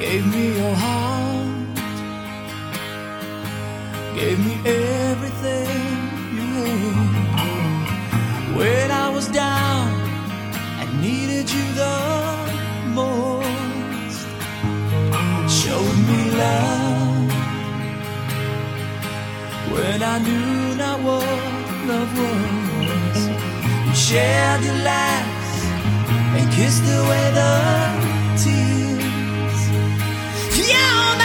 Gave me your heart, gave me everything you had. When I was down, I needed you the most. Showed me love when I knew not what love was. You shared your laughs and kissed away the tears. Young.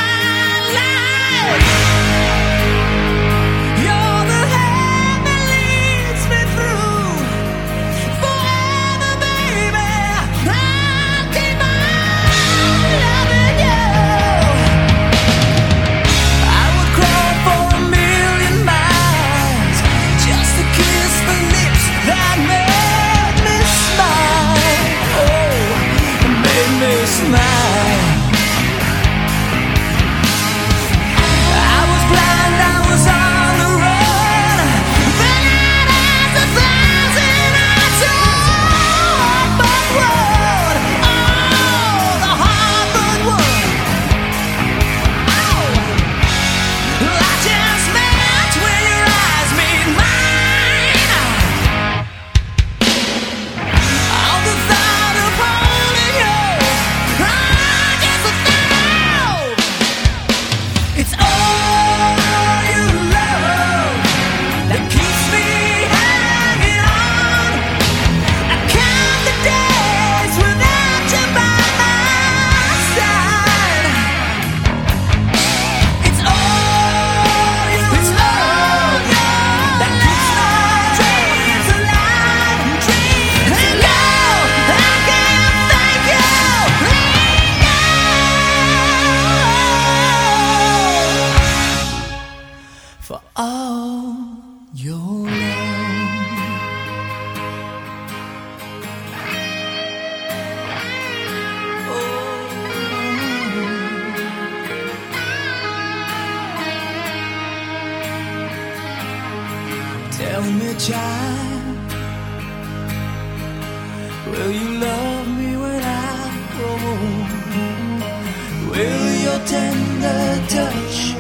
Tell me, child, will you love me when I grow? Will your tender touch?